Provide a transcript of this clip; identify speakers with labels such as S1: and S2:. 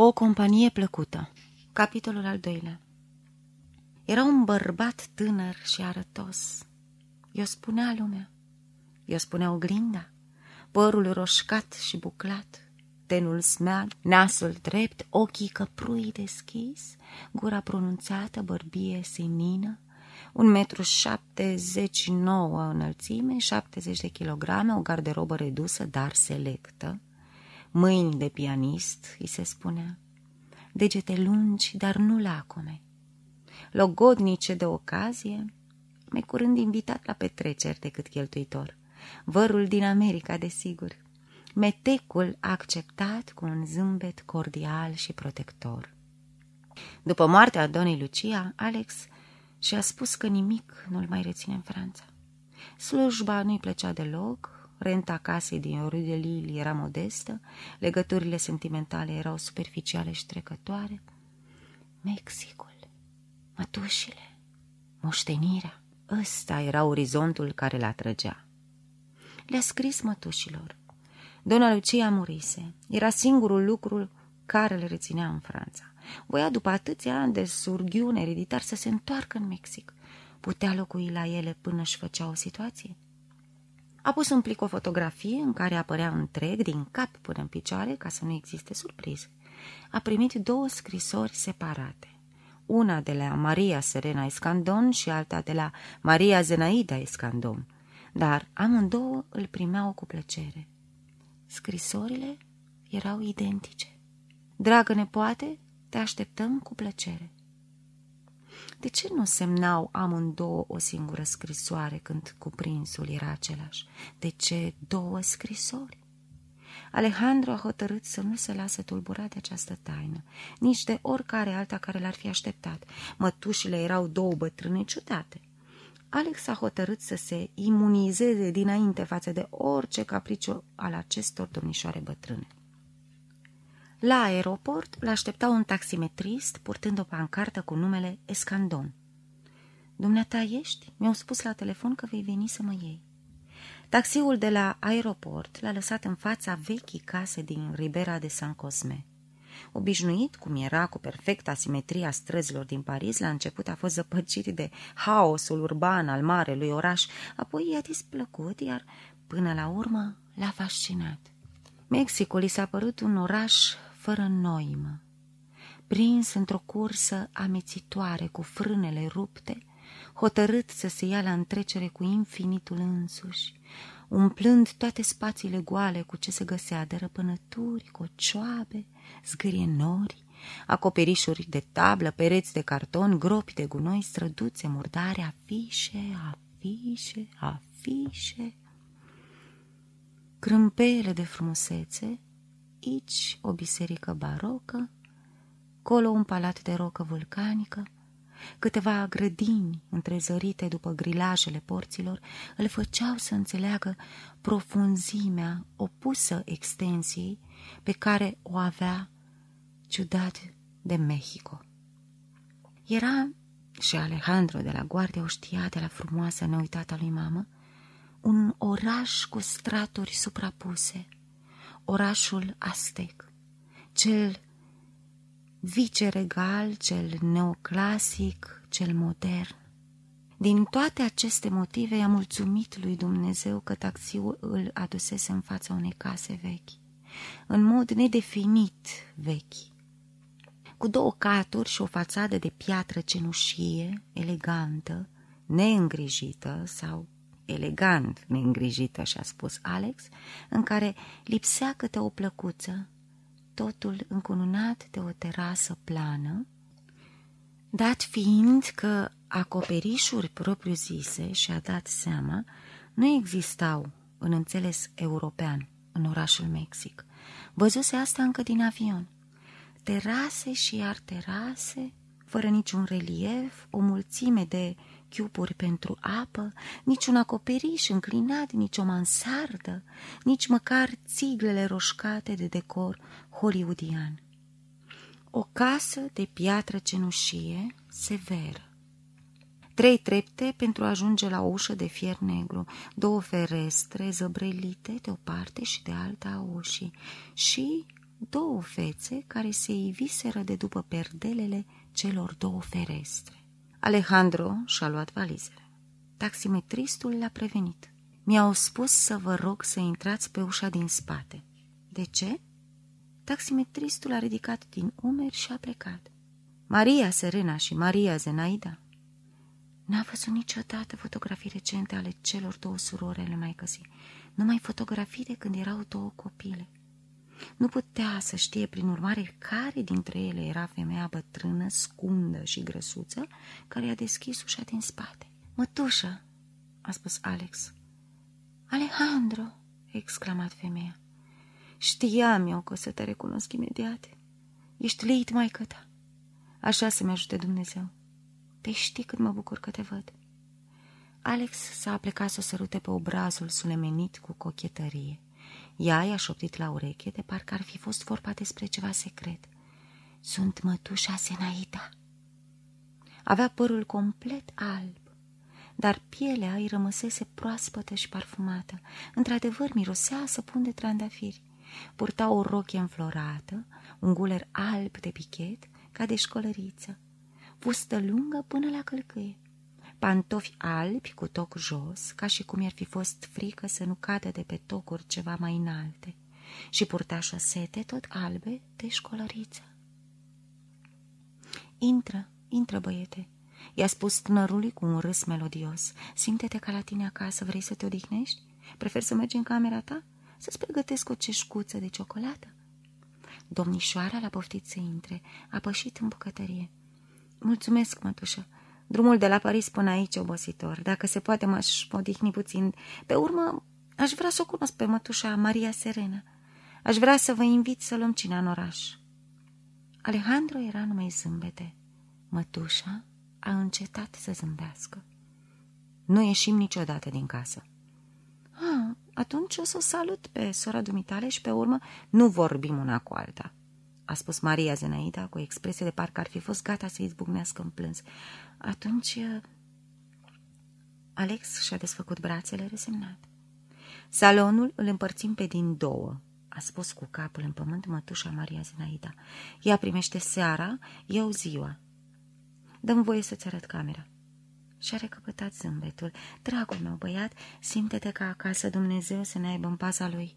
S1: O companie plăcută Capitolul al doilea Era un bărbat tânăr și arătos. Eu spunea lumea. Eu spunea oglinda. Părul roșcat și buclat, tenul smeag, nasul drept, ochii căprui deschis, gura pronunțată, bărbie senină, un metru șaptezeci nouă înălțime, șaptezeci de kilograme, o garderobă redusă, dar selectă, mâini de pianist, îi se spunea, degete lungi, dar nu lacome, logodnice de ocazie, mai curând invitat la petreceri decât cheltuitor, vărul din America, desigur, metecul acceptat cu un zâmbet cordial și protector. După moartea Donei Lucia, Alex și-a spus că nimic nu-l mai reține în Franța. Slujba nu-i plăcea deloc, Renta casei din Rue de Lille era modestă, legăturile sentimentale erau superficiale și trecătoare. Mexicul, mătușile, moștenirea, ăsta era orizontul care l trăgea. Le-a scris mătușilor. Dona Lucia murise. Era singurul lucru care le reținea în Franța. Voia după atâția ani de surghiune ereditar să se întoarcă în Mexic. Putea locui la ele până își făcea o situație? A pus în plic o fotografie în care apărea întreg, din cap până în picioare, ca să nu existe surprize. A primit două scrisori separate. Una de la Maria Serena Escandon și alta de la Maria Zenaida Escandon, dar amândouă îl primeau cu plăcere. Scrisorile erau identice. Dragă nepoate, te așteptăm cu plăcere. De ce nu semnau amândouă o singură scrisoare când cuprinsul era același? De ce două scrisori? Alejandro a hotărât să nu se lase tulburat de această taină, nici de oricare alta care l-ar fi așteptat. Mătușile erau două bătrâne ciudate. Alex a hotărât să se imunizeze dinainte față de orice capriciu al acestor domnișoare bătrâne. La aeroport l-aștepta un taximetrist purtând o pancartă cu numele Escandon. Dumneata ești? Mi-au spus la telefon că vei veni să mă iei. Taxiul de la aeroport l-a lăsat în fața vechii case din Ribera de San Cosme. Obișnuit, cum era cu perfecta simetria străzilor din Paris, la început a fost zăpăcit de haosul urban al marelui oraș, apoi i-a displăcut, iar până la urmă l-a fascinat. Mexicul i s-a părut un oraș fără noimă, prins într-o cursă amețitoare cu frânele rupte, hotărât să se ia la întrecere cu infinitul însuși, umplând toate spațiile goale cu ce se găsea de răpânături, cocioabe, zgârie nori, acoperișuri de tablă, pereți de carton, gropi de gunoi, străduțe, murdare, afișe, afișe, afișe, crâmpele de frumusețe, aici o biserică barocă, colo un palat de rocă vulcanică, câteva grădini întrezărite după grilajele porților îl făceau să înțeleagă profunzimea opusă extensiei pe care o avea ciudat de Mexico. Era, și Alejandro de la Guardia o știa de la frumoasa neuitată lui mamă, un oraș cu straturi suprapuse, orașul Aztec, cel viceregal, cel neoclasic, cel modern. Din toate aceste motive i-a mulțumit lui Dumnezeu că taxiul îl adusese în fața unei case vechi, în mod nedefinit vechi, cu două caturi și o fațadă de piatră cenușie, elegantă, neîngrijită sau elegant neîngrijită, și-a spus Alex, în care lipsea câte o plăcuță, totul încununat de o terasă plană, dat fiind că acoperișuri propriu-zise și-a dat seama nu existau în înțeles european în orașul Mexic. Văzuse asta încă din avion. Terase și iar terase, fără niciun relief, o mulțime de chiupuri pentru apă, nici un acoperiș înclinat, nici o mansardă, nici măcar țiglele roșcate de decor hollywoodian. O casă de piatră cenușie severă. Trei trepte pentru a ajunge la o ușă de fier negru, două ferestre zăbrelite de o parte și de alta a ușii și două fețe care se iviseră de după perdelele celor două ferestre. Alejandro și-a luat valizele. Taximetristul l-a prevenit. Mi-au spus să vă rog să intrați pe ușa din spate. De ce? Taximetristul a ridicat din umeri și a plecat. Maria Serena și Maria Zenaida N-a văzut niciodată fotografii recente ale celor două surori ale mai căsii, numai fotografii de când erau două copile. Nu putea să știe, prin urmare, care dintre ele era femeia bătrână, scundă și grăsuță, care i-a deschis ușa din spate. Mătușă, a spus Alex. Alejandro, a exclamat femeia. Știam eu că o să te recunosc imediat. Ești leit, mai ta. Așa să-mi ajute Dumnezeu. Te știi cât mă bucur că te văd. Alex s-a plecat să o sărute pe obrazul sulemenit cu cochetărie. Ea i-a șoptit la ureche de parcă ar fi fost vorba despre ceva secret. Sunt mătușa Senaida. Avea părul complet alb, dar pielea îi rămăsese proaspătă și parfumată. Într-adevăr, mirosea săpun de trandafiri. Purta o rochie înflorată, un guler alb de pichet, ca de școlăriță, fustă lungă până la călcâie, pantofi albi cu toc jos, ca și cum i-ar fi fost frică să nu cadă de pe tocuri ceva mai înalte, și purta șosete tot albe de școlăriță. Intră, intră, băiete, i-a spus tânărului cu un râs melodios. Simte-te ca la tine acasă, vrei să te odihnești? Prefer să mergi în camera ta? Să-ți pregătesc o ceșcuță de ciocolată? Domnișoara l-a poftit să intre, a pășit în bucătărie. Mulțumesc, mătușă. Drumul de la Paris până aici obositor. Dacă se poate, m-aș odihni puțin. Pe urmă, aș vrea să o cunosc pe mătușa Maria Serena. Aș vrea să vă invit să luăm cina în oraș. Alejandro era numai zâmbete. Mătușa a încetat să zâmbească. Nu ieșim niciodată din casă. Ah, atunci o să o salut pe sora dumitale și pe urmă nu vorbim una cu alta a spus Maria Zenaida cu o expresie de parcă ar fi fost gata să izbucnească în plâns. Atunci uh, Alex și-a desfăcut brațele resemnat. Salonul îl împărțim pe din două, a spus cu capul în pământ mătușa Maria Zenaida. Ea primește seara, eu ziua. Dăm voie să-ți arăt camera. Și-a recăpătat zâmbetul. Dragul meu băiat, simte-te ca acasă Dumnezeu să ne aibă în paza lui.